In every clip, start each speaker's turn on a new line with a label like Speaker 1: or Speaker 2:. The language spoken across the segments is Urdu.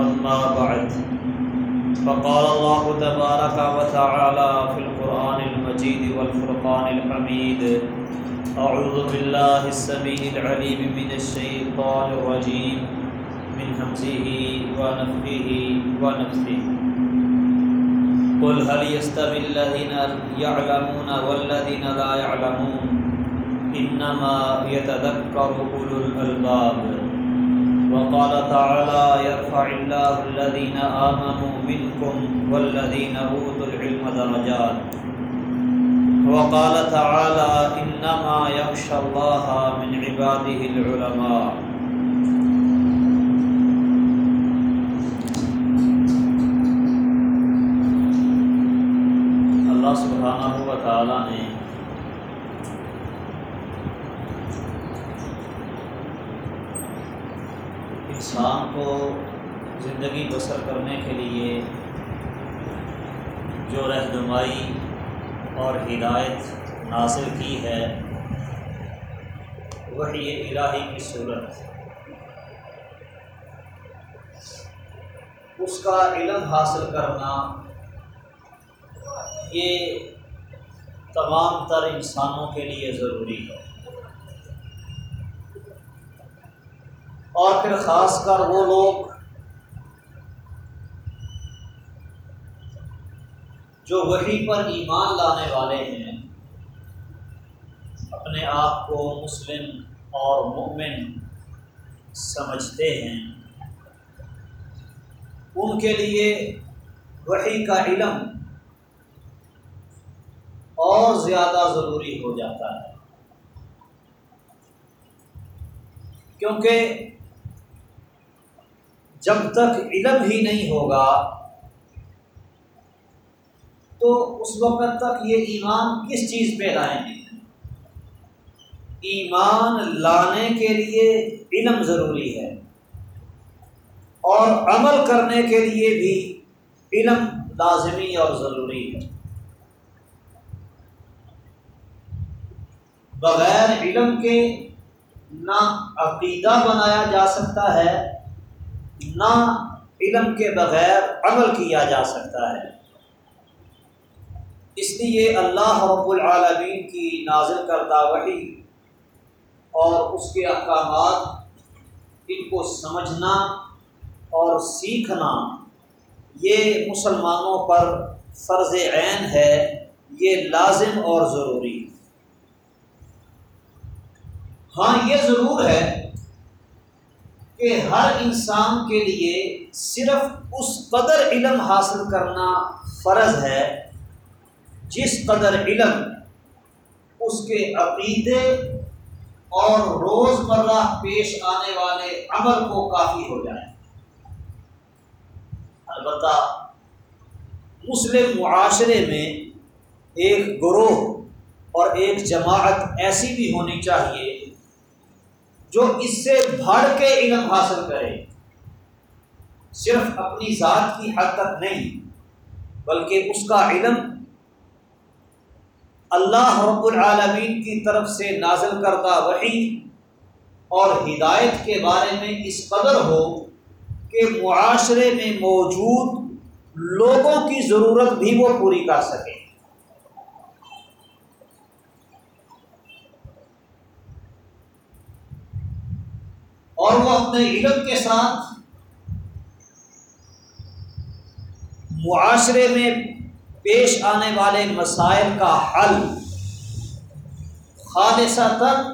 Speaker 1: أما بعد، فقال الله تبارك وتعالى في القرآن المجيد والفرقان الحميد أعوذ بالله السميع العليم من الشيطان الرجيم، من همزه ونفخه ونفثه. قل هل يستوي الذين يعلمون والذين لا يعلمون؟ انما يتذكر اولو الالباب وقال تعالى يرفع الله الذين آمنوا منكم والذين أوتوا العلم درجات. وقال تعالى إنما يخشى الله من عباده العلماء اللہ سبحانہ و تعالی نے انسان کو زندگی بسر کرنے کے لیے جو رہنمائی اور ہدایت نازل کی ہے وہی الہی کی صورت۔ اس کا علم حاصل کرنا یہ تمام تر انسانوں کے لیے ضروری ہے۔ اور پھر خاص کر وہ لوگ جو وہی پر ایمان لانے والے ہیں، اپنے آپ کو مسلم اور مومن سمجھتے ہیں۔ ان کے لیے وہی کا علم اور زیادہ ضروری ہو جاتا ہے۔ کیونکہ جب تک علم ہی نہیں ہوگا، تو اس وقت تک یہ ایمان کس چیز پہ لائیں گے؟ ایمان لانے کے لیے علم ضروری ہے اور عمل کرنے کے لیے بھی علم لازمی اور ضروری ہے۔ بغیر علم کے نہ عقیدہ بنایا جا سکتا ہے نہ علم کے بغیر عمل کیا جا سکتا ہے۔ اس لیے اللہ رب العالمین کی نازل کردہ وحی اور اس کے احکامات، ان کو سمجھنا اور سیکھنا، یہ مسلمانوں پر فرض عین ہے، یہ لازم اور ضروری۔ ہاں یہ ضرور ہے کہ ہر انسان کے لیے صرف اس قدر علم حاصل کرنا فرض ہے جس قدر علم اس کے عقیدے اور روزمرہ پیش آنے والے عمل کو کافی ہو جائے۔ البتہ مسلم معاشرے میں ایک گروہ اور ایک جماعت ایسی بھی ہونی چاہیے جو اس سے بڑھ کے علم حاصل کرے۔ صرف اپنی ذات کی حد تک نہیں، بلکہ اس کا علم اللہ رب العالمین کی طرف سے نازل کردہ وحی اور ہدایت کے بارے میں اس قدر ہو کہ معاشرے میں موجود لوگوں کی ضرورت بھی وہ پوری کر سکے۔ اور وہ اپنے علم کے ساتھ معاشرے میں پیش آنے والے مسائل کا حل خالصہ تک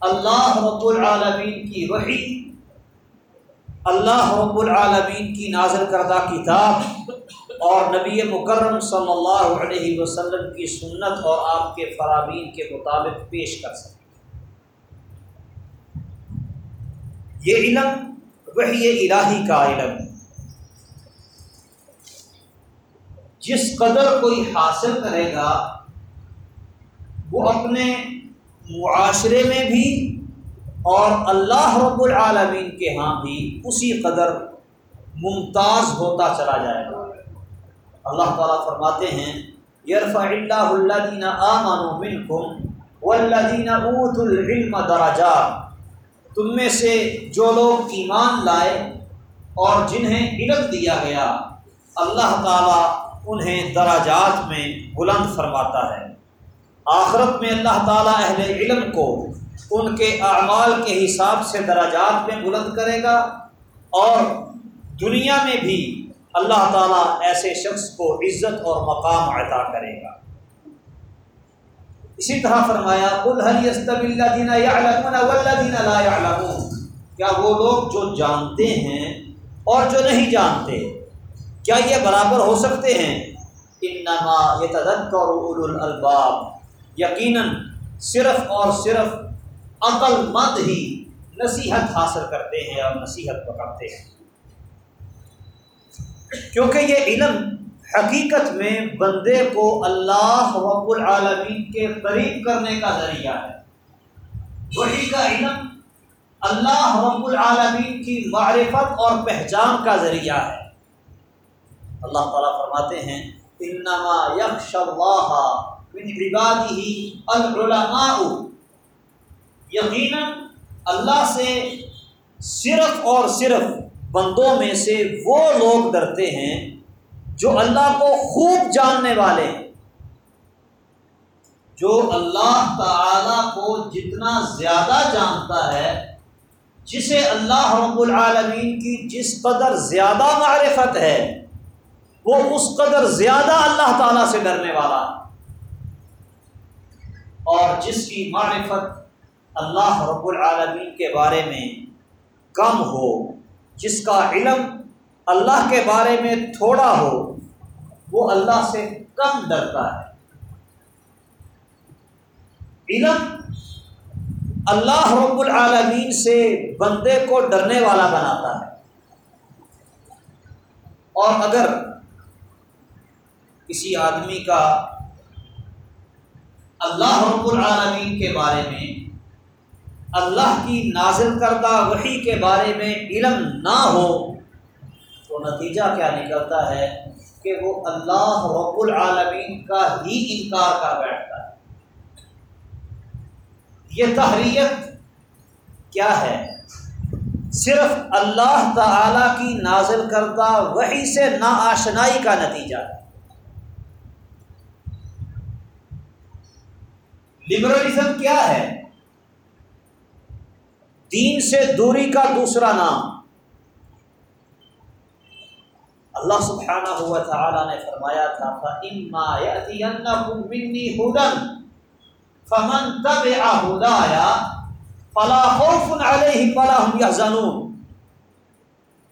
Speaker 1: اللہ رب العالمین کی وحی، اللہ رب العالمین کی نازل کردہ کتاب اور نبی مکرم صلی اللہ علیہ وسلم کی سنت اور آپ کے فرامین کے مطابق پیش کر سکے یہ علم وہی الہی کا علم جس قدر کوئی حاصل کرے گا، وہ اپنے معاشرے میں بھی اور اللہ رب العالمین کے ہاں بھی اسی قدر ممتاز ہوتا چلا جائے گا۔ اللہ تعالیٰ فرماتے ہیں، یرفع اللہ اللہ الذین آمنوا منکم والذین اوتوا العلم درجات۔ تم میں سے جو لوگ ایمان لائے اور جنہیں علم دیا گیا، اللہ تعالیٰ انہیں دراجات میں بلند فرماتا ہے۔ آخرت میں اللہ تعالیٰ اہل علم کو ان کے اعمال کے حساب سے دراجات میں بلند کرے گا اور دنیا میں بھی اللہ تعالیٰ ایسے شخص کو عزت اور مقام عطا کرے گا۔ اسی طرح فرمایا کیا وہ لوگ جو جانتے ہیں اور جو نہیں جانتے، کیا یہ برابر ہو سکتے ہیں؟ انما يتذكر اولو الالباب، یقیناً صرف اور صرف عقل مند ہی نصیحت حاصل کرتے ہیں اور نصیحت پکڑتے ہیں۔ کیونکہ یہ علم حقیقت میں بندے کو اللہ رب العالمین کے قریب کرنے کا ذریعہ ہے۔ وہی کا علم اللہ رب العالمین کی معرفت اور پہچان کا ذریعہ ہے۔ اللہ تعالیٰ فرماتے ہیں، انما یکش اللہ من عباده العلماء۔ یقینا اللہ سے صرف اور صرف بندوں میں سے وہ لوگ ڈرتے ہیں جو اللہ کو خوب جاننے والے جو اللہ تعالی کو جتنا زیادہ جانتا ہے، جسے اللہ رب العالمین کی جس قدر زیادہ معرفت ہے، وہ اس قدر زیادہ اللہ تعالیٰ سے ڈرنے والا اور جس کی معرفت اللہ رب العالمین کے بارے میں کم ہو، جس کا علم اللہ کے بارے میں تھوڑا ہو وہ اللہ سے کم ڈرتا ہے۔ علم اللہ رب العالمین سے بندے کو ڈرنے والا بناتا ہے۔ اور اگر کسی آدمی کا اللہ رب العالمین کے بارے میں، اللہ کی نازل کردہ وحی کے بارے میں علم نہ ہو، تو نتیجہ کیا نکلتا ہے؟ کہ وہ اللہ رب العالمین کا ہی انکار کر بیٹھتا ہے۔ یہ تحریت کیا ہے؟ صرف اللہ تعالی کی نازل کردہ وہی سے نا آشنائی کا نتیجہ۔ ہے لبرلزم کیا ہے؟ دین سے دوری کا دوسرا نام۔ اللہ سبحانہ ہوا تعالیٰ نے فرمایا تھا، فَإِمَّا فمن تبع هدايا فلا خوف عليهم ولا هم يحزنون۔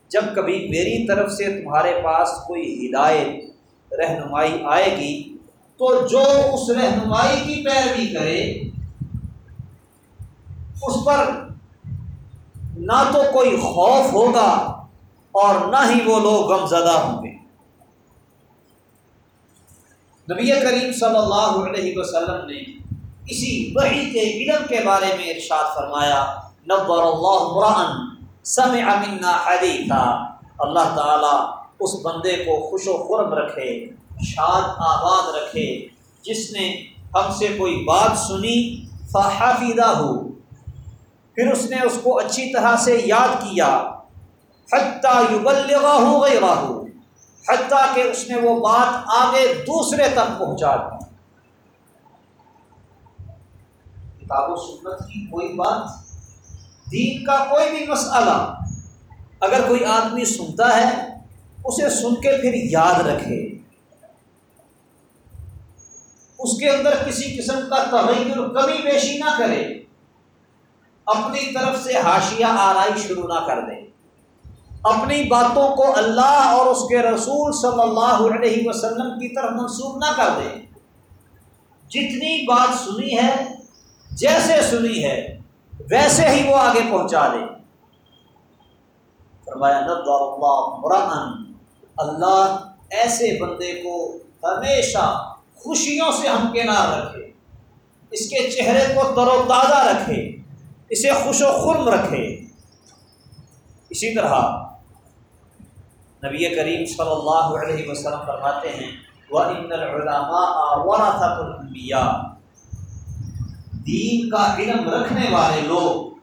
Speaker 1: جب کبھی میری طرف سے تمہارے پاس کوئی ہدایت، رہنمائی آئے گی، تو جو اس رہنمائی کی پیروی کرے، اس پر نہ تو کوئی خوف ہوگا اور نہ ہی وہ لوگ غم زدہ ہوں گے۔ نبی کریم صلی اللہ علیہ وسلم نے اسی وحی کے علم کے بارے میں ارشاد فرمایا نبر اللہ مران سمع منا حدیثا۔ اللہ تعالیٰ اس بندے کو خوش و خرم رکھے، شاد آباد رکھے، جس نے ہم سے کوئی بات سنی فحافیدہ ہو۔ پھر اس نے اس کو اچھی طرح سے یاد کیا۔ حتیٰ یبلغا ہو گئی راہو حتیٰ کہ اس نے وہ بات آگے دوسرے تک پہنچا دی۔ کتاب و سنت کی کوئی بات، دین کا کوئی بھی مسئلہ، اگر کوئی آدمی سنتا ہے، اسے سن کے پھر یاد رکھے۔ اس کے اندر کسی قسم کا تغیر کمی بیشی نہ کرے۔ اپنی طرف سے حاشیہ آرائی شروع نہ کر دیں اپنی باتوں کو اللہ اور اس کے رسول صلی اللہ علیہ وسلم کی طرف منسوخ نہ کر دیں۔ جتنی بات سنی ہے، جیسے سنی ہے، ویسے ہی وہ آگے پہنچا دے فرمایا اللہ مران اللہ ایسے بندے کو ہمیشہ خوشیوں سے ہمکنار رکھے۔ اس کے چہرے کو تر و تازہ رکھے۔ اسے خوش و خرم رکھے۔ اسی طرح نبی کریم صلی اللہ علیہ وسلم فرماتے ہیں وہ دین کا علم رکھنے والے لوگ،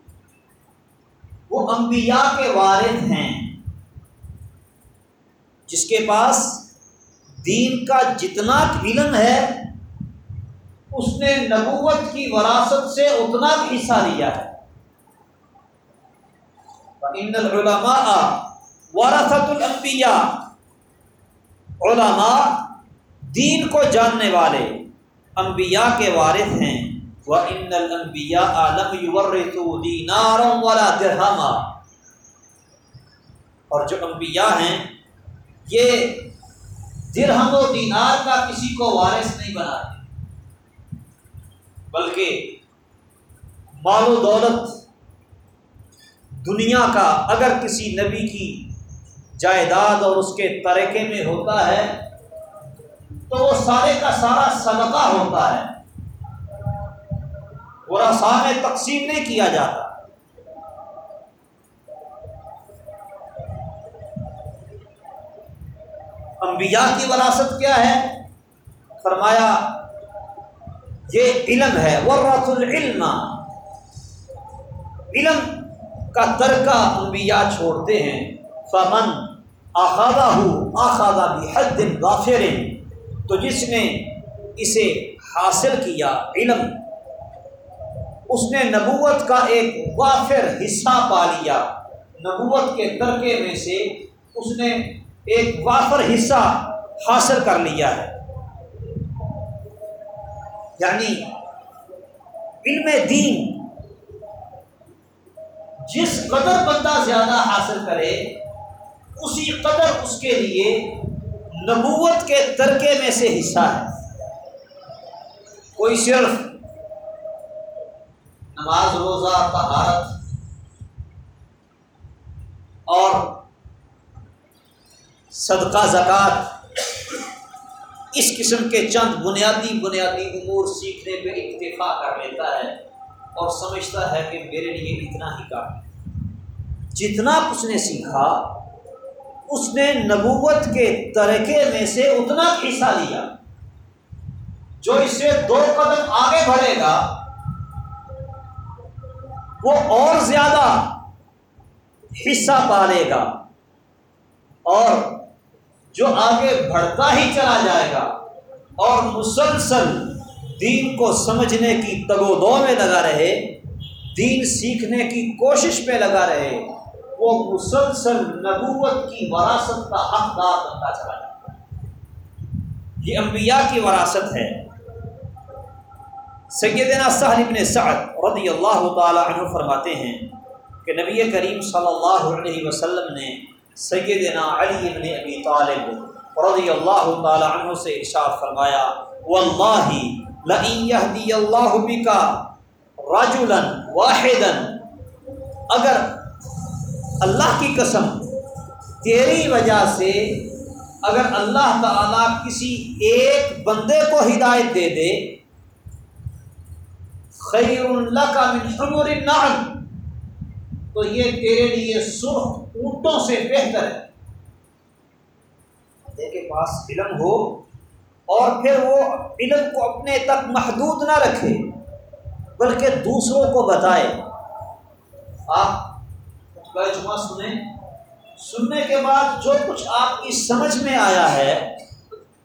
Speaker 1: وہ انبیاء کے وارث ہیں۔ جس کے پاس دین کا جتنا علم ہے، اس نے نبوت کی وراثت سے اتنا حصہ لیا ہے۔ ان العلماء ورثت الانبیاء علماء دین کو جاننے والے انبیاء کے وارث ہیں۔ وہ ان الانبیاء عالم یورثوا دینارا ولا درہما اور جو انبیاء ہیں، یہ درہم و دینار کا کسی کو وارث نہیں بناتے۔ بلکہ مال و دولت دنیا کا اگر کسی نبی کی جائیداد اور اس کے طریقے میں ہوتا ہے، تو وہ سارے کا سارا صدقہ ہوتا ہے۔ وہ میں تقسیم نہیں کیا جاتا۔ انبیاء کی وراثت کیا ہے؟ فرمایا، یہ علم ہے ورث العلم۔ علم کا ترکہ انبیاء چھوڑتے ہیں۔ فمن آخادہ ہو آخادہ بھی حد غافر، تو جس نے اسے حاصل کیا علم، اس نے نبوت کا ایک وافر حصہ پا لیا۔ نبوت کے ترکے میں سے اس نے ایک وافر حصہ حاصل کر لیا ہے۔ یعنی علم دین، جس قدر بندہ زیادہ حاصل کرے اسی قدر اس کے لیے نبوت کے ترکے میں سے حصہ ہے۔ کوئی صرف نماز، روزہ، طہارت اور صدقہ، زکوٰۃ، اس قسم کے چند بنیادی بنیادی امور سیکھنے پہ اتفاق کر لیتا ہے اور سمجھتا ہے کہ میرے لیے اتنا ہی کافی۔ جتنا کچھ نے سیکھا اس نے نبوت کے طریقے میں سے اتنا حصہ لیا جو اس سے دو قدم آگے بڑھے گا، وہ اور زیادہ حصہ پالے گا اور جو آگے بڑھتا ہی چلا جائے گا اور مسلسل دین کو سمجھنے کی تگ دو میں لگا رہے، دین سیکھنے کی کوشش پہ لگا رہے وہ مسلسل نبوت کی وراثت کا حقدار بنتا چلا جاتا ہے۔ یہ انبیاء کی وراثت ہے۔ سیدنا صاحب ابن سعد رضی اللہ تعالی عنہ فرماتے ہیں کہ نبی کریم صلی اللہ علیہ وسلم نے سیدنا علی ابن ابی طالب رضی اللہ تعالی عنہ سے ارشاد فرمایا واللہ لئن یہدی اللہ بکا رجلا واحدا، اگر اللہ کی قسم، تیری وجہ سے اگر اللہ تعالیٰ کسی ایک بندے کو ہدایت دے دے خیر اللہ کا حمر النعم، تو یہ تیرے لیے سرخ اونٹوں سے بہتر ہے۔ کے پاس علم ہو اور پھر وہ علم کو اپنے تک محدود نہ رکھے، بلکہ دوسروں کو بتائے، آپ جمعہ سنیں۔ سننے کے بعد جو کچھ آپ کی سمجھ میں آیا ہے،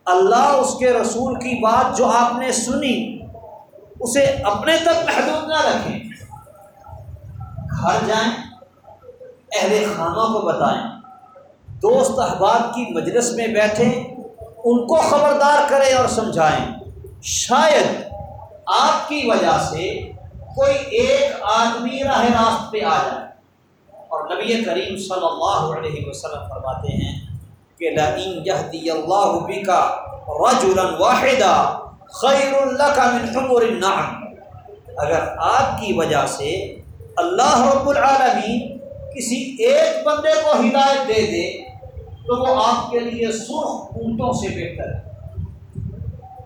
Speaker 1: اللہ اس کے رسول کی بات جو آپ نے سنی، اسے اپنے تک محدود نہ رکھیں۔ گھر جائیں، اہل خانوں کو بتائیں۔ دوست احباب کی مجلس میں بیٹھیں، ان کو خبردار کریں اور سمجھائیں۔ شاید آپ کی وجہ سے کوئی ایک آدمی راہ راست پہ آ جائے۔ اور نبی کریم صلی اللہ علیہ وسلم فرماتے ہیں کہ اللہ کا واحدہ خیر اللہ کا النعم۔ اگر آپ کی وجہ سے اللہ رب العالمین کسی ایک بندے کو ہدایت دے دے، تو وہ آپ کے لیے سرخ اونٹوں سے بہتر ہے۔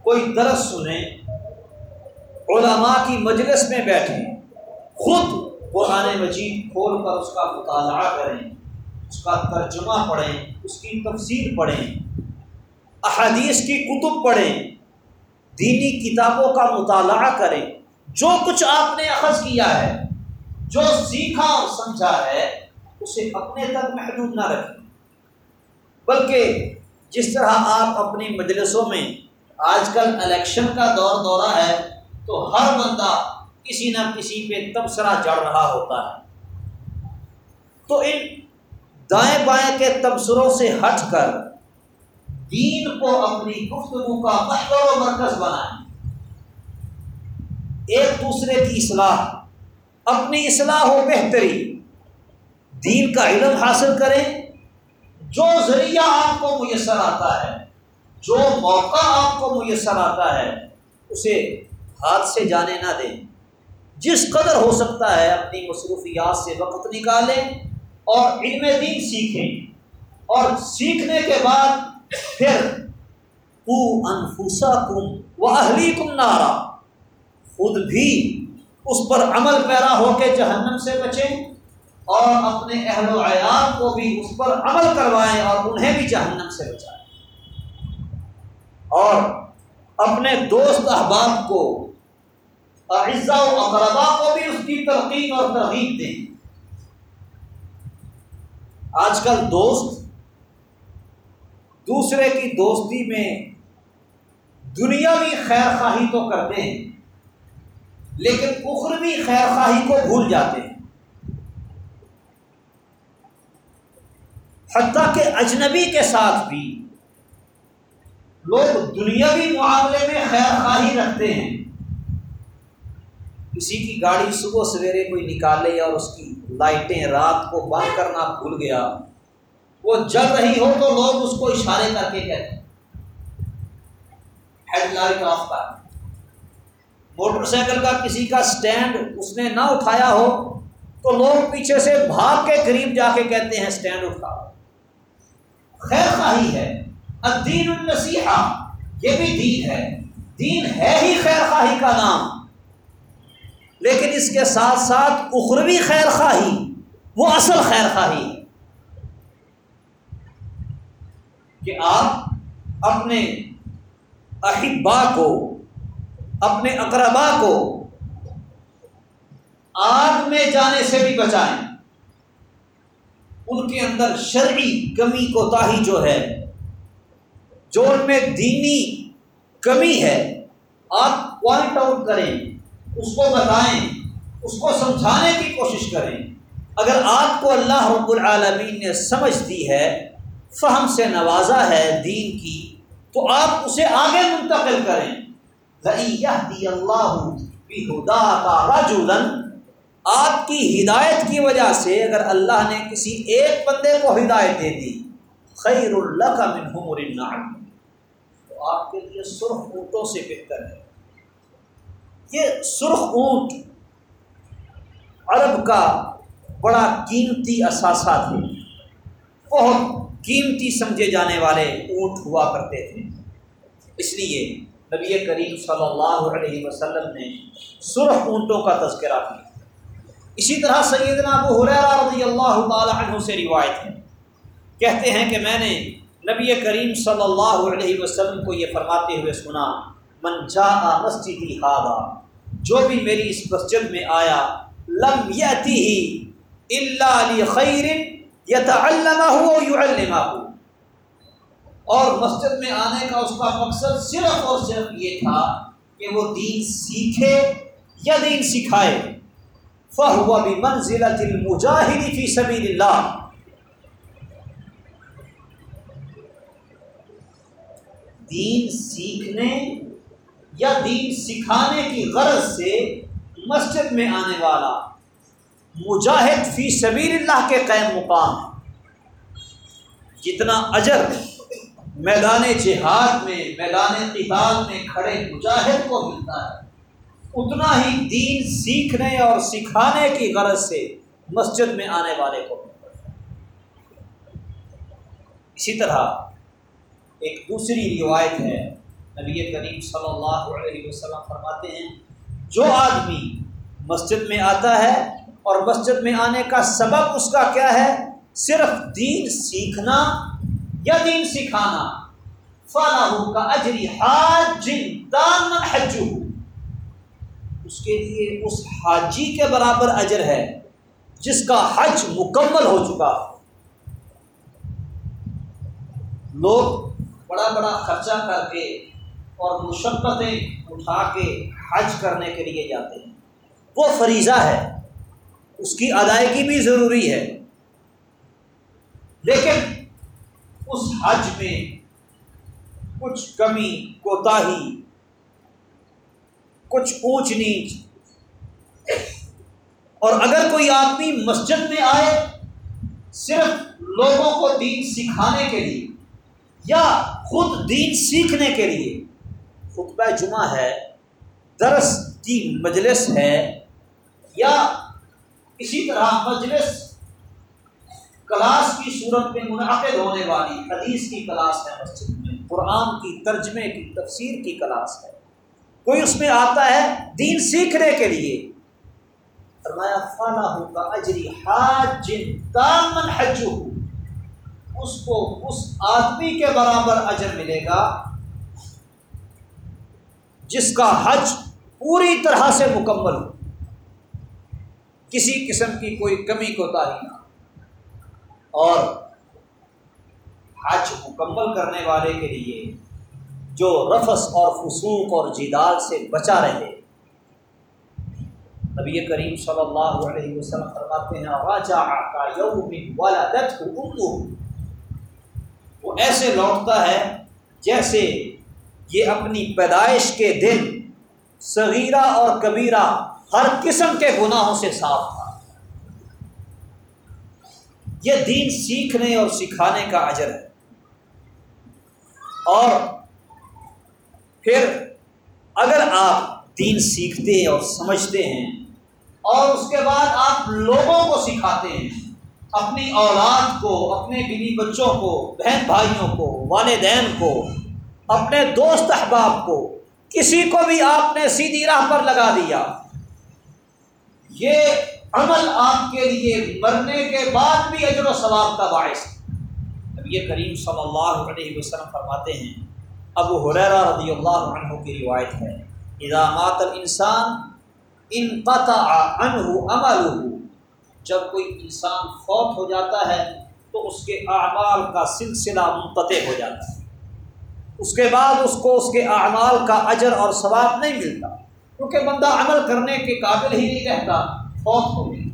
Speaker 1: کوئی درس سنیں، علماء کی مجلس میں بیٹھیں، خود قرآن مجید کھول کر اس کا مطالعہ کریں، اس کا ترجمہ پڑھیں، اس کی تفصیل پڑھیں، احادیث کی کتب پڑھیں، دینی کتابوں کا مطالعہ کریں۔ جو کچھ آپ نے اخذ کیا ہے، جو سیکھا اور سمجھا ہے، اسے اپنے تک محدود نہ رکھیں۔ بلکہ جس طرح آپ اپنی مجلسوں میں آج کل الیکشن کا دور دورہ ہے، تو ہر بندہ کسی نہ کسی پہ تبصرہ چڑھ رہا ہوتا ہے۔ تو ان دائیں بائیں کے تبصروں سے ہٹ کر دین کو اپنی گفتگو کا محور و مرکز بنائیں۔ ایک دوسرے کی اصلاح، اپنی اصلاح و بہتری، دین کا علم حاصل کریں۔ جو ذریعہ آپ کو میسر آتا ہے، جو موقع آپ کو میسر آتا ہے، اسے ہاتھ سے جانے نہ دیں۔ جس قدر ہو سکتا ہے اپنی مصروفیات سے وقت نکالیں اور علم دین سیکھیں۔ اور سیکھنے کے بعد پھر او انفوسا کم و اہلی کم نارا۔ خود بھی اس پر عمل پیرا ہو کے جہنم سے بچیں اور اپنے اہل و عیال کو بھی اس پر عمل کروائیں اور انہیں بھی جہنم سے بچائیں۔ اور اپنے دوست احباب کو اعزا و اقربا کو بھی اس کی ترقی اور ترغیب دیں۔ آج کل دوست دوسرے کی دوستی میں دنیاوی خیر خواہی تو کرتے ہیں، لیکن اخروی خیر خواہی کو بھول جاتے ہیں۔ حتیٰ کہ اجنبی کے ساتھ بھی لوگ دنیاوی معاملے میں خیر خواہی رکھتے ہیں۔ کسی کی گاڑی صبح سویرے کوئی نکالے اور اس کی لائٹیں رات کو بند کرنا بھول گیا، وہ جل رہی ہو تو لوگ اس کو اشارے کر کے کہتے ہیڈ لائٹ آف کر موٹر سائیکل کا کسی کا سٹینڈ اس نے نہ اٹھایا ہو تو لوگ پیچھے سے بھاگ کے قریب جا کے کہتے ہیں سٹینڈ اٹھا۔ خیر خواہی ہے، الدین النصیحہ، یہ بھی دین ہے۔ دین ہے ہی خیر خواہی کا نام۔ لیکن اس کے ساتھ ساتھ اخروی خیر خواہی وہ اصل خیر خواہی کہ آپ اپنے احبا کو، اپنے اقربا کو آگ میں جانے سے بھی بچائیں۔ ان کے اندر شرعی کمی کو تاہی جو ہے، جو ان میں دینی کمی ہے، آپ پوائنٹ آؤٹ کریں۔ اس کو بتائیں، اس کو سمجھانے کی کوشش کریں۔ اگر آپ کو اللہ رب العالمین نے سمجھ دی ہے، فہم سے نوازا ہے دین کی، تو آپ اسے آگے منتقل کریں۔ اللہ کا آپ کی ہدایت کی وجہ سے اگر اللہ نے کسی ایک بندے کو ہدایت دے دی، خیر اللہ کا من تو آپ کے لیے سرخ اونٹوں سے بہتر ہے۔ یہ سرخ اونٹ عرب کا بڑا قیمتی اثاثہ تھے۔ بہت قیمتی سمجھے جانے والے اونٹ ہوا کرتے تھے۔ اس لیے نبی کریم صلی اللہ علیہ وسلم نے سرخ اونٹوں کا تذکرہ کیا۔ اسی طرح سیدنا ابو رضی اللہ تعالی عنہ سے روایت ہے۔ کہتے ہیں کہ میں نے نبی کریم صلی اللہ علیہ وسلم کو یہ فرماتے ہوئے سنا۔ من جاء مسجد ہادا جو بھی میری اس مسجد میں آیا، لم یتی ہی اللہ علی خیر یتعلمہ یعلمہ۔ اور مسجد میں آنے کا اس کا مقصد صرف اور صرف یہ تھا کہ وہ دین سیکھے یا دین سکھائے۔ فہو بھی منزل المجاہد فی سبیل اللہ دین سیکھنے یا دین سکھانے کی غرض سے مسجد میں آنے والا مجاہد فی سبیل اللہ کے قیم مقام جتنا اجر میدان جہاد میں، میدان قتال میں کھڑے مجاہد کو ملتا ہے، اتنا ہی دین سیکھنے اور سکھانے کی غرض سے مسجد میں آنے والے کو ملتا ہے۔ اسی طرح ایک دوسری روایت ہے۔ نبی کریم صلی اللہ علیہ وسلم فرماتے ہیں، جو آدمی مسجد میں آتا ہے اور مسجد میں آنے کا سبب اس کا کیا ہے؟ صرف دین سیکھنا یا دین سکھانا؟ فلاح کا اجری حاج حج اس کے لیے اس حاجی کے برابر اجر ہے، جس کا حج مکمل ہو چکا۔ لوگ بڑا بڑا خرچہ کر کے اور مشقتیں اٹھا کے حج کرنے کے لیے جاتے ہیں۔ وہ فریضہ ہے، اس کی ادائیگی بھی ضروری ہے۔ لیکن اس حج میں کچھ کمی، کوتاہی، کچھ اونچ نیچ۔ اور اگر کوئی آدمی مسجد میں آئے صرف لوگوں کو دین سکھانے کے لیے یا خود دین سیکھنے کے لیے خطبہ جمعہ ہے، درس کی مجلس ہے یا اسی طرح مجلس کلاس کی صورت میں منعقد ہونے والی حدیث کی کلاس ہے مسجد میں، قرآن کی ترجمے کی، تفسیر کی کلاس ہے۔ کوئی اس میں آتا ہے دین سیکھنے کے لیے؟ فرمایا فلاح کا اجری حاج دامن حج اس کو، اس آدمی کے برابر اجر ملے گا جس کا حج پوری طرح سے مکمل ہو۔ کسی قسم کی کوئی کمی کو نہ اور حج مکمل کرنے والے کے لیے جو رفس اور فسوق اور جدال سے بچا رہے۔ نبی کریم صلی اللہ علیہ وسلم فرماتے ہیں راجا کا یوم وہ ایسے لوٹتا ہے جیسے یہ اپنی پیدائش کے دن صغیرہ اور کبیرہ ہر قسم کے گناہوں سے صاف تھا۔ یہ دین سیکھنے اور سکھانے کا اجر ہے۔ اور پھر اگر آپ دین سیکھتے اور سمجھتے ہیں اور اس کے بعد آپ لوگوں کو سکھاتے ہیں، اپنی اولاد کو، اپنے بیوی بچوں کو، بہن بھائیوں کو، والدین کو اپنے دوست احباب کو، کسی کو بھی آپ نے سیدھی راہ پر لگا دیا۔ یہ عمل آپ کے لیے مرنے کے بعد بھی اجر و ثواب کا باعث یہ کریم صلی اللہ علیہ وسلم فرماتے ہیں، ابو حریرا رضی اللہ عنہ کی روایت ہے ادامات انسان ان عمل جب کوئی انسان فوت ہو جاتا ہے، تو اس کے اعمال کا سلسلہ منقطع ہو جاتا ہے۔ اس کے بعد اس کو اس کے اعمال کا اجر اور ثواب نہیں ملتا۔ کیونکہ بندہ عمل کرنے کے قابل ہی نہیں رہتا، فوت ہو گئی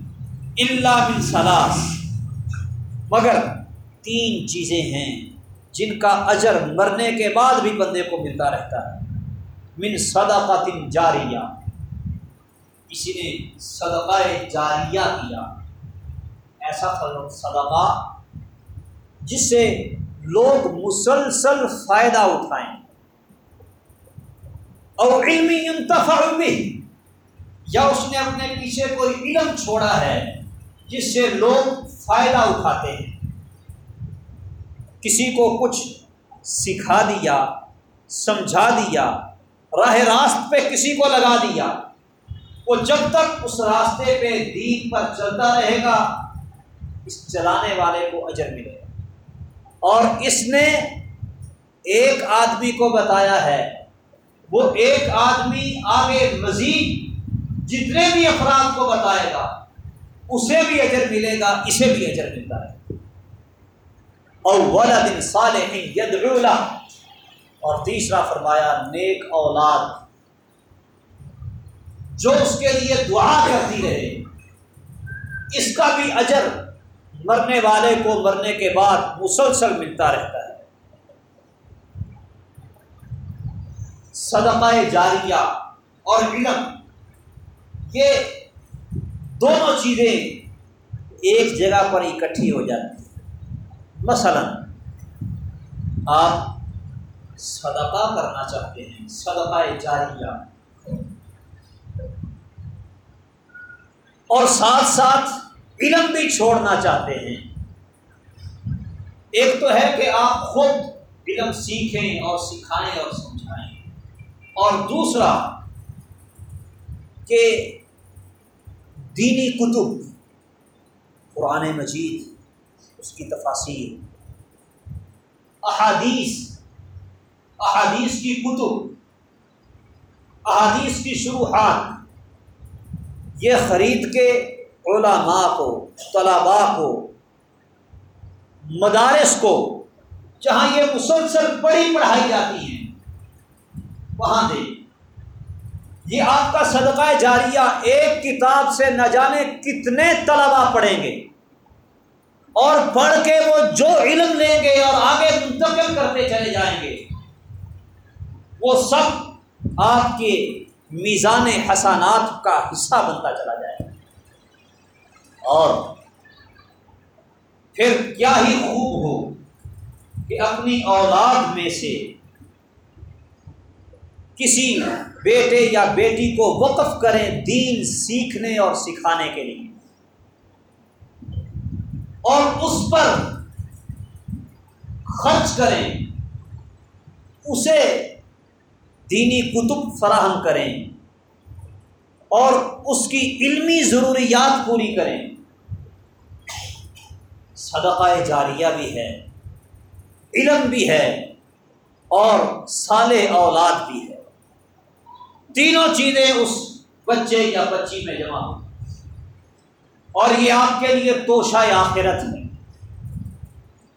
Speaker 1: اللہ بن سلاس۔ مگر تین چیزیں ہیں جن کا اجر مرنے کے بعد بھی بندے کو ملتا رہتا ہے۔ من صدقہ تن جاریہ۔ کسی نے صدقہ جاریہ کیا۔ ایسا صدقہ جس سے لوگ مسلسل فائدہ اٹھائیں۔ اور علمی انتفا بھی یا اس نے اپنے پیچھے کوئی علم چھوڑا ہے جس سے لوگ فائدہ اٹھاتے ہیں۔ کسی کو کچھ سکھا دیا، سمجھا دیا، راہ راست پہ کسی کو لگا دیا، وہ جب تک اس راستے پہ دین پر چلتا رہے گا، اس چلانے والے کو اجر ملے گا۔ اور اس نے ایک آدمی کو بتایا ہے۔ وہ ایک آدمی آگے مزید جتنے بھی افراد کو بتائے گا، اسے بھی اجر ملے گا، اسے بھی اجر ملتا ہے۔ اور ولد صالح یدعو اور تیسرا فرمایا، نیک اولاد۔ جو اس کے لیے دعا کرتی رہے، اس کا بھی اجر مرنے والے کو مرنے کے بعد مسلسل ملتا رہتا ہے۔ صدقہ جاریہ اور علم، یہ دونوں چیزیں ایک جگہ پر اکٹھی ہو جاتی ہیں۔ مثلا، آپ صدقہ کرنا چاہتے ہیں، صدقہ جاریہ۔ اور ساتھ ساتھ علم بھی چھوڑنا چاہتے ہیں۔ ایک تو ہے کہ آپ خود علم سیکھیں اور سکھائیں اور سمجھائیں۔ اور دوسرا کہ دینی کتب، قرآن مجید، اس کی تفاصیر احادیث احادیث کی کتب، احادیث کی شروحات، یہ خرید کے علماء کو، طلباء کو، مدارس کو، جہاں یہ مسلسل بڑی پڑھائی جاتی ہیں، وہاں دے۔ یہ آپ کا صدقہ جاریہ ایک کتاب سے نہ جانے کتنے طلبا پڑھیں گے۔ اور پڑھ کے وہ جو علم لیں گے اور آگے منتقل کرتے چلے جائیں گے، وہ سب آپ کے میزان حسانات کا حصہ بنتا چلا جائے گا۔ اور پھر کیا ہی خوب ہو کہ اپنی اولاد میں سے کسی بیٹے یا بیٹی کو وقف کریں دین سیکھنے اور سکھانے کے لیے۔ اور اس پر خرچ کریں، اسے دینی کتب فراہم کریں اور اس کی علمی ضروریات پوری کریں۔ صدقہ جاریہ بھی ہے، علم بھی ہے اور سال اولاد بھی ہے۔ تینوں چیزیں اس بچے یا بچی میں جمع ہو اور یہ آپ کے لیے توشہ آخرت ہے۔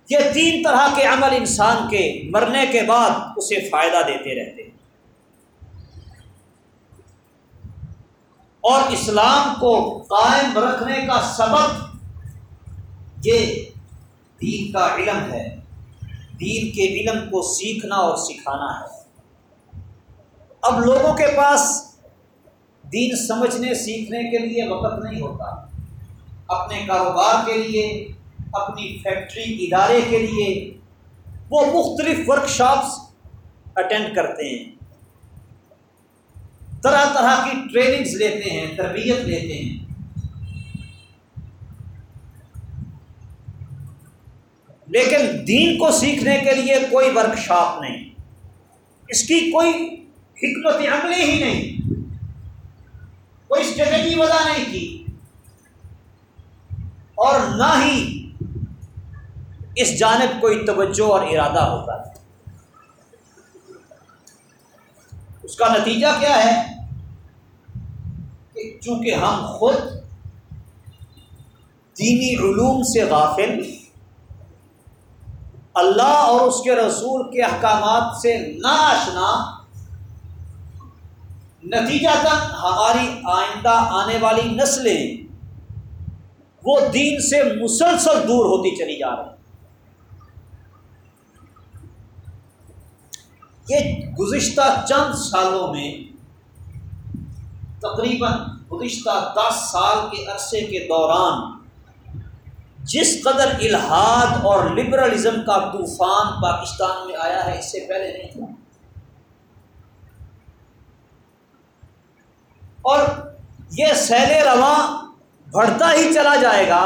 Speaker 1: یہ تین طرح کے عمل انسان کے مرنے کے بعد اسے فائدہ دیتے رہتے ہیں۔ اور اسلام کو قائم رکھنے کا سبب یہ دین کا علم ہے۔ دین کے علم کو سیکھنا اور سکھانا ہے۔ اب لوگوں کے پاس دین سمجھنے، سیکھنے کے لیے وقت نہیں ہوتا۔ اپنے کاروبار کے لیے، اپنی فیکٹری ادارے کے لیے وہ مختلف ورکشاپس اٹینڈ کرتے ہیں۔ طرح طرح کی ٹریننگز لیتے ہیں، تربیت لیتے ہیں۔ لیکن دین کو سیکھنے کے لیے کوئی ورکشاپ نہیں۔ اس کی کوئی حکمت عملی ہی نہیں۔ کوئی اسٹریٹجی وضع نہیں کی۔ اور نہ ہی اس جانب کوئی توجہ اور ارادہ ہوتا۔ ہے اس کا نتیجہ کیا ہے؟ کہ چونکہ ہم خود دینی علوم سے غافل اللہ اور اس کے رسول کے احکامات سے نہ آشنا۔ نتیجہ تک ہماری آئندہ آنے والی نسلیں وہ دین سے مسلسل دور ہوتی چلی جا رہی۔ یہ گزشتہ چند سالوں میں تقریباً گزشتہ دس سال کے عرصے کے دوران جس قدر الحاد اور لبرلزم کا طوفان پاکستان میں آیا ہے، اس سے پہلے نہیں تھا۔ اور یہ سیل رواں بڑھتا ہی چلا جائے گا۔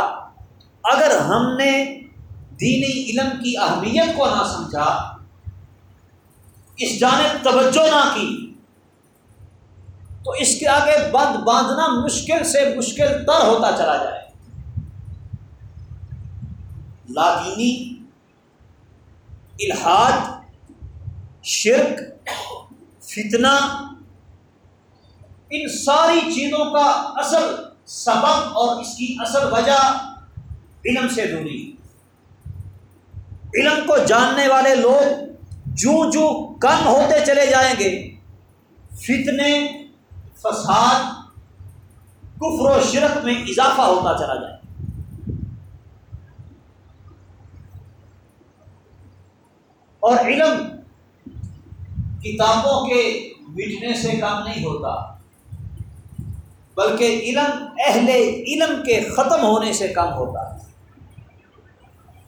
Speaker 1: اگر ہم نے دینی علم کی اہمیت کو نہ سمجھا، اس جانب توجہ نہ کی، تو اس کے آگے بند باندھنا مشکل سے مشکل تر ہوتا چلا جائے۔ لادینی الحاد، شرک، فتنہ، ان ساری چیزوں کا اصل سبب اور اس کی اصل وجہ علم سے دوری علم کو جاننے والے لوگ جو جو کم ہوتے چلے جائیں گے، فتنے، فساد، کفر و شرک میں اضافہ ہوتا چلا جائے۔ اور علم کتابوں کے مٹنے سے کام نہیں ہوتا، بلکہ علم، اہل علم کے ختم ہونے سے کم ہوتا۔ ہے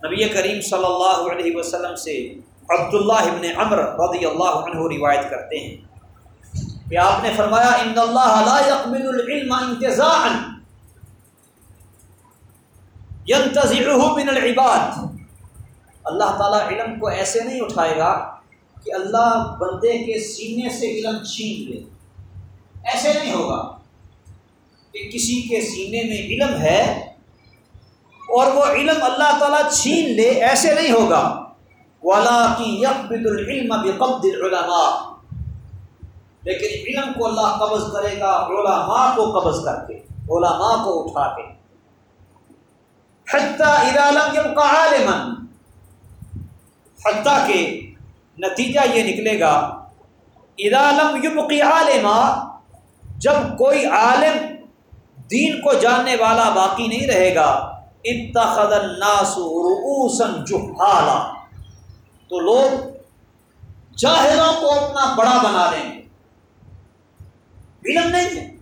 Speaker 1: نبی کریم صلی اللہ علیہ وسلم سے عبداللہ ابن عمر رضی اللہ عنہ روایت کرتے ہیں۔ کہ آپ نے فرمایا ان اللہ لا يقبل العلم انتزاعا ينتزعه من العباد۔ اللہ تعالیٰ علم کو ایسے نہیں اٹھائے گا کہ اللہ بندے کے سینے سے علم چھین لے۔ ایسے نہیں ہوگا کہ کسی کے سینے میں علم ہے اور وہ علم اللہ تعالیٰ چھین لے، ایسے نہیں ہوگا۔ والا کی یکبد العلم بقبض العلماء۔ لیکن علم کو اللہ قبض کرے گا، علماء کو قبض کر کے، علماء کو اٹھا کے۔ حتی اذا لم يبقى عالما۔ حتیٰ کہ نتیجہ یہ نکلے گا ادالم یبقی عالما، جب کوئی عالم دین کو جاننے والا باقی نہیں رہے گا، اتخذ الناس رؤوسا جہالا تو لوگ جاہلوں کو اپنا بڑا بنا لیں گے۔ علم نہیں ہے۔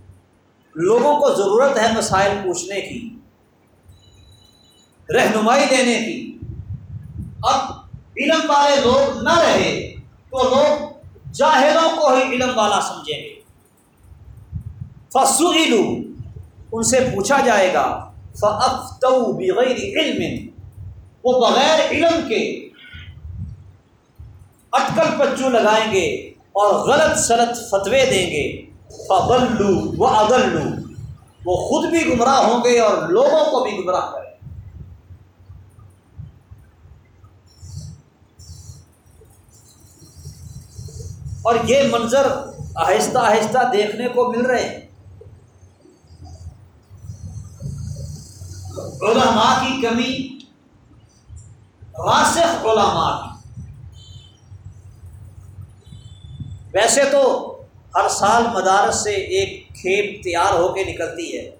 Speaker 1: لوگوں کو ضرورت ہے مسائل پوچھنے کی، رہنمائی دینے کی۔ اب علم والے لوگ نہ رہے تو لوگ جاہلوں کو ہی علم والا سمجھیں گے۔ فسو ان سے پوچھا جائے گا بغیر علم، وہ بغیر علم کے اٹکل پچو لگائیں گے اور غلط سلط فتوے دیں گے۔ فغلو و اغلو وہ خود بھی گمراہ ہوں گے اور لوگوں کو بھی گمراہ کریں اور یہ منظر آہستہ آہستہ دیکھنے کو مل رہے ہیں۔ علماء کی کمی، راسخ علماء کی۔ ویسے تو ہر سال مدارس سے ایک کھیپ تیار ہو کے نکلتی ہے۔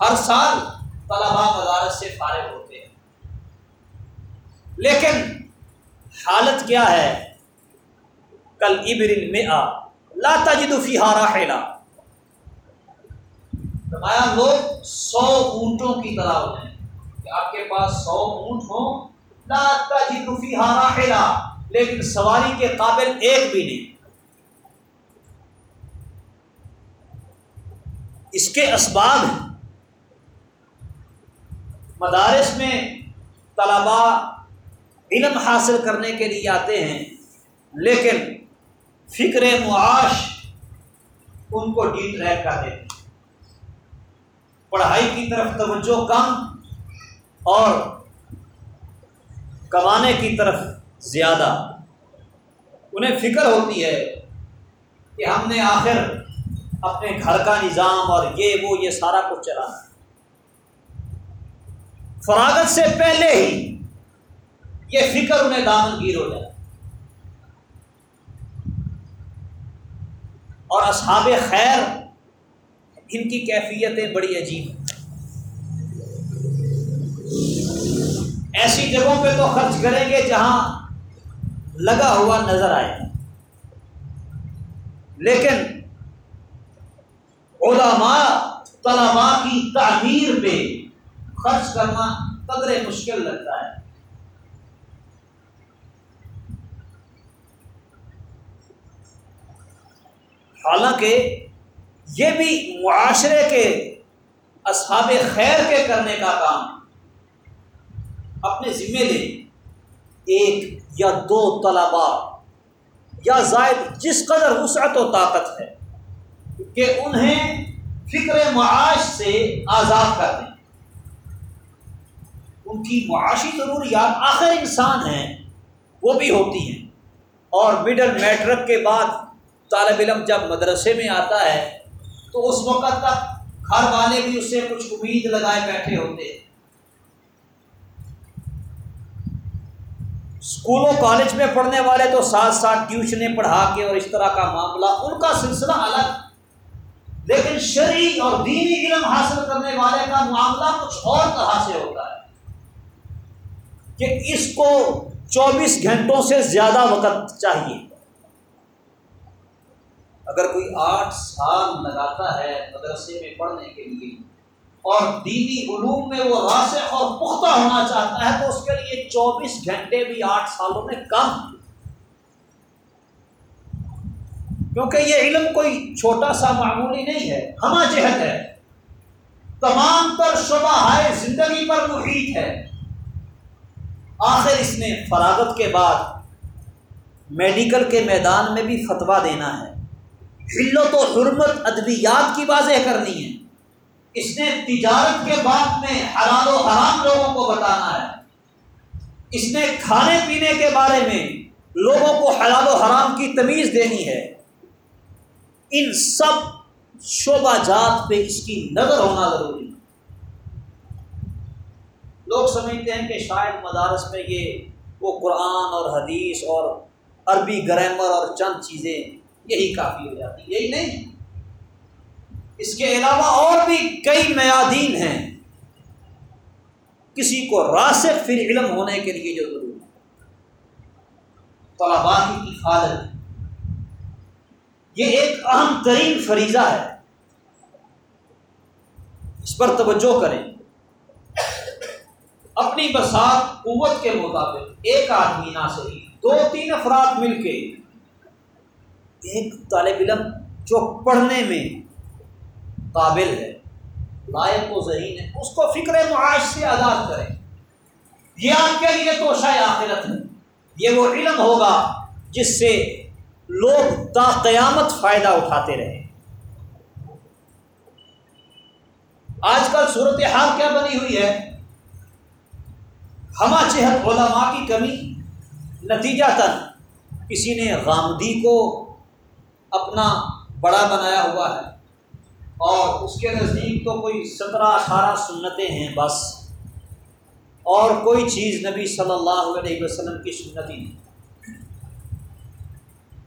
Speaker 1: ہر سال طلبا مدارس سے فارغ ہوتے ہیں۔ لیکن حالت کیا ہے؟ کل ابر میں آ۔ لاتا جدوفی ہارا خیلا فرمایا لوگ سو اونٹوں کی طرح ہو۔ کہ آپ کے پاس سو اونٹ ہوں لاتا جدوفی ہارا خیلا لیکن سواری کے قابل ایک بھی نہیں۔ اس کے اسباب ہیں۔ مدارس میں طلبا علم حاصل کرنے کے لیے آتے ہیں، لیکن فکر معاش ان کو ڈی ٹریک کر دیتے پڑھائی کی طرف توجہ کم اور کمانے کی طرف زیادہ۔ انہیں فکر ہوتی ہے کہ ہم نے آخر اپنے گھر کا نظام اور یہ وہ یہ سارا کچھ چلا۔ فراغت سے پہلے ہی یہ فکر انہیں دامن گیر ہو جائے۔ اور اصحاب خیر، ان کی کیفیتیں بڑی عجیب ایسی جگہوں پہ تو خرچ کریں گے جہاں لگا ہوا نظر آئے۔ لیکن علماء، طلباء کی تعمیر پہ خرچ کرنا قدرے مشکل لگتا ہے۔ حالانکہ یہ بھی معاشرے کے اصحاب خیر کے کرنے کا کام اپنے ذمے لیں۔ ایک یا دو طلبا یا زائد جس قدر وسعت و طاقت ہے کہ انہیں فکر معاش سے آزاد کر دیں۔ ان کی معاشی ضروریات آخر انسان ہیں، وہ بھی ہوتی ہیں۔ اور مڈل میٹرک کے بعد طالب علم جب مدرسے میں آتا ہے، تو اس وقت تک گھر والے بھی اس سے کچھ امید لگائے بیٹھے ہوتے ہیں۔ اسکولوں کالج میں پڑھنے والے تو ساتھ ساتھ ٹیوشنیں پڑھا کے اور اس طرح کا معاملہ، ان کا سلسلہ الگ۔ لیکن شرعی اور دینی علم حاصل کرنے والے کا معاملہ کچھ اور طرح سے ہوتا ہے۔ کہ اس کو چوبیس گھنٹوں سے زیادہ وقت چاہیے۔ اگر کوئی آٹھ سال لگاتا ہے مدرسے میں پڑھنے کے لیے اور دینی علوم میں وہ راسخ اور پختہ ہونا چاہتا ہے تو اس کے لیے چوبیس گھنٹے بھی آٹھ سالوں میں کم کیونکہ یہ علم کوئی چھوٹا سا معمولی نہیں ہے ہما جہت ہے۔ تمام تر شبہ زندگی پر محیط ہے۔ آخر اس نے فراغت کے بعد میڈیکل کے میدان میں بھی فتویٰ دینا ہے۔ حلت و حرمت ادبیات کی واضح کرنی ہے۔ اس نے تجارت کے بعد میں حلال و حرام لوگوں کو بتانا ہے۔ اس نے کھانے پینے کے بارے میں لوگوں کو حلال و حرام کی تمیز دینی ہے۔ ان سب شعبہ جات پہ اس کی نظر ہونا ضروری ہے۔ لوگ سمجھتے ہیں کہ شاید مدارس میں یہ وہ قرآن اور حدیث اور عربی گرامر اور چند چیزیں یہی کافی ہو جاتی، یہی نہیں۔ اس کے علاوہ اور بھی کئی میادین ہیں۔ کسی کو راسک فی علم ہونے کے لیے جو ضروری ہے۔ طلبا کی حفاظت۔ یہ ایک اہم ترین فریضہ ہے۔ اس پر توجہ کریں۔ اپنی بسات قوت کے مطابق ایک آدمی نہ صحیح، دو تین افراد مل کے ایک طالب علم جو پڑھنے میں قابل ہے، لائق و ذہین ہے، اس کو فکر معاش سے آزاد کریں۔ یہ آپ کے لیے تو آخرت ہے۔ یہ وہ علم ہوگا جس سے لوگ تا قیامت فائدہ اٹھاتے رہے آج کل صورت حال کیا بنی ہوئی ہے؟ ہما چہت علماء کی کمی، نتیجہ تن کسی نے غامدی کو اپنا بڑا بنایا ہوا ہے۔ اور اس کے نزدیک تو کوئی سترہ اٹھارہ سنتیں ہیں بس۔ اور کوئی چیز نبی صلی اللہ علیہ وسلم کی سنتی نہیں۔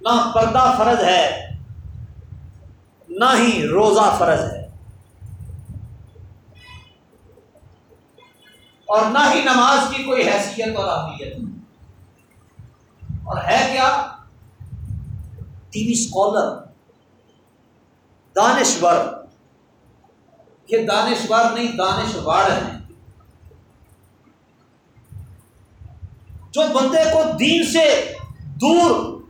Speaker 1: نہ پردہ فرض ہے، نہ ہی روزہ فرض ہے۔ اور نہ ہی نماز کی کوئی حیثیت اور اہمیت۔ اور ہے کیا؟ ٹی وی اسکالر دانشور یہ دانشور نہیں دانشوار ہیں۔ جو بندے کو دین سے دور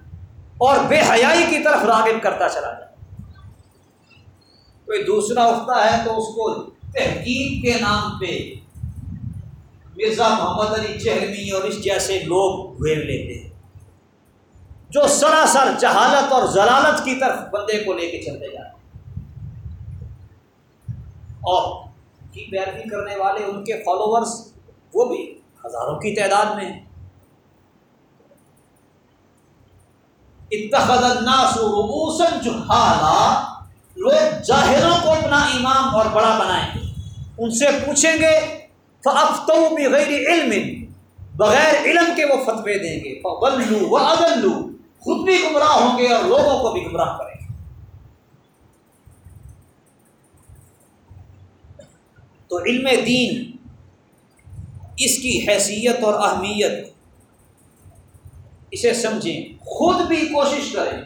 Speaker 1: اور بے حیائی کی طرف راغب کرتا چلا جائے۔ کوئی دوسرا اٹھتا ہے تو اس کو تحقیق کے نام پہ مرزا محمد علی چہرمی اور اس جیسے لوگ گھیر لیتے ہیں۔ جو سراسر جہالت اور ضلالت کی طرف بندے کو لے کے چلتے جاتے اور کی پیروی کرنے والے ان کے فالوورس وہ بھی ہزاروں کی تعداد میں اتخذ الناس رؤوسا جہالا۔ لوگ جاہلوں کو اپنا امام اور بڑا بنائیں گے۔ ان سے پوچھیں گے فافتو بغیر علم۔ بغیر علم کے وہ فتوے دیں گے۔ فضلوا واضلوا خود بھی گمراہ ہوں گے اور لوگوں کو بھی گمراہ کریں گے۔ تو علم دین، اس کی حیثیت اور اہمیت، اسے سمجھیں۔ خود بھی کوشش کریں۔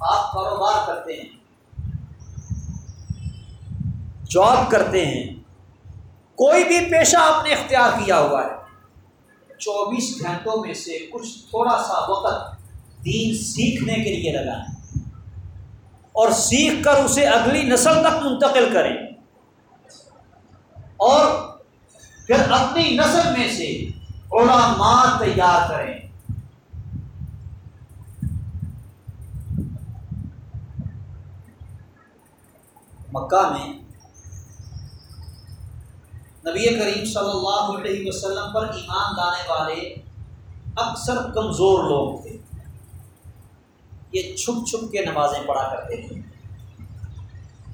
Speaker 1: آپ کاروبار کرتے ہیں۔ جاب کرتے ہیں۔ کوئی بھی پیشہ آپ نے اختیار کیا ہوا ہے۔ چوبیس گھنٹوں میں سے کچھ تھوڑا سا وقت دین سیکھنے کے لیے لگائیں اور سیکھ کر اسے اگلی نسل تک منتقل کریں۔ اور پھر اپنی نسل میں سے علماء تیار کریں۔ مکہ میں نبی کریم صلی اللہ علیہ وسلم پر ایمان لانے والے اکثر کمزور لوگ تھے۔ یہ چھپ چھپ کے نمازیں پڑھا کرتے تھے۔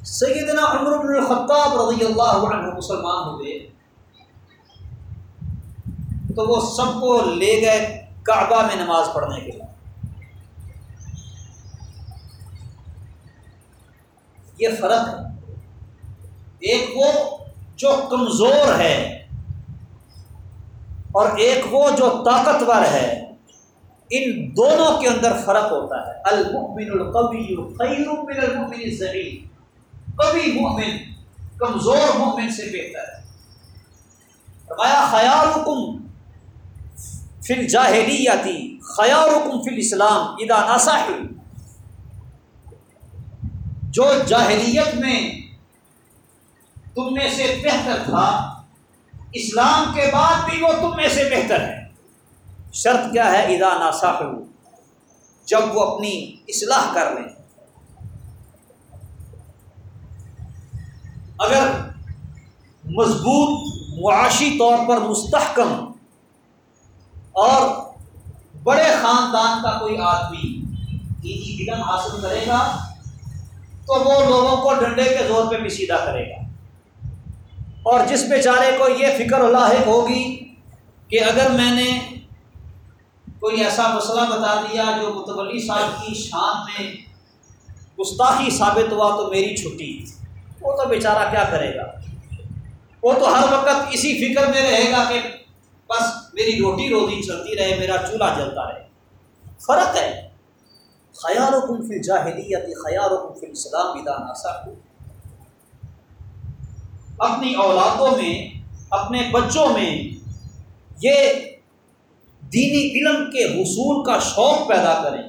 Speaker 1: سیدنا عمر بن الخطاب رضی اللہ عنہ مسلمان ہوئے تو وہ سب کو لے گئے کعبہ میں نماز پڑھنے کے لیے۔ یہ فرق ہے۔ ایک وہ جو کمزور ہے اور ایک وہ جو طاقتور ہے۔ ان دونوں کے اندر فرق ہوتا ہے۔ المؤمن القوی خیر من المؤمن الضعیف کبھی مومن کمزور مومن سے بہتر ہے۔ فرمایا خیال حکم فل جاہلیاتی خیال حکم فل اسلام ادا جو جاہلیت میں تم میں سے بہتر تھا، اسلام کے بعد بھی وہ تم میں سے بہتر ہے۔ شرط کیا ہے؟ ادا ناساحل جب وہ اپنی اصلاح کر لیں۔ اگر مضبوط، معاشی طور پر مستحکم اور بڑے خاندان کا کوئی آدمی دینی علم حاصل کرے گا، تو وہ لوگوں کو ڈنڈے کے زور پہ بھی سیدھا کرے گا۔ اور جس بیچارے کو یہ فکر لاحق ہوگی کہ اگر میں نے کوئی ایسا مسئلہ بتا دیا جو متولی صاحب کی شان میں گستاخی ثابت ہوا تو میری چھٹی۔ وہ تو بیچارہ کیا کرے گا؟ وہ تو ہر وقت اسی فکر میں رہے گا کہ بس میری روٹی روزی چلتی رہے، میرا چولہا جلتا رہے۔ فرق ہے۔ خیال و کن فل جاہلیت خیال و کن فل اسلام بدان سب اپنی اولادوں میں، اپنے بچوں میں یہ دینی علم کے حصول کا شوق پیدا کریں،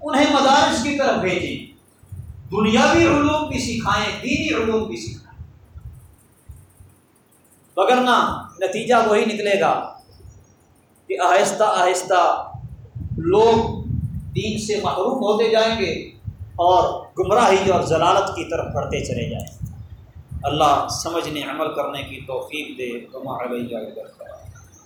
Speaker 1: انہیں مدارس کی طرف بھیجیں۔ دنیاوی علوم بھی سکھائیں، دینی علوم بھی سکھائیں۔ وگرنہ نتیجہ وہی نکلے گا کہ آہستہ آہستہ لوگ دین سے محروم ہوتے جائیں گے اور گمراہی اور ضلالت کی طرف بڑھتے چلے جائیں۔ گے اللہ سمجھنے، عمل کرنے کی توفیق دے۔ تو علیہ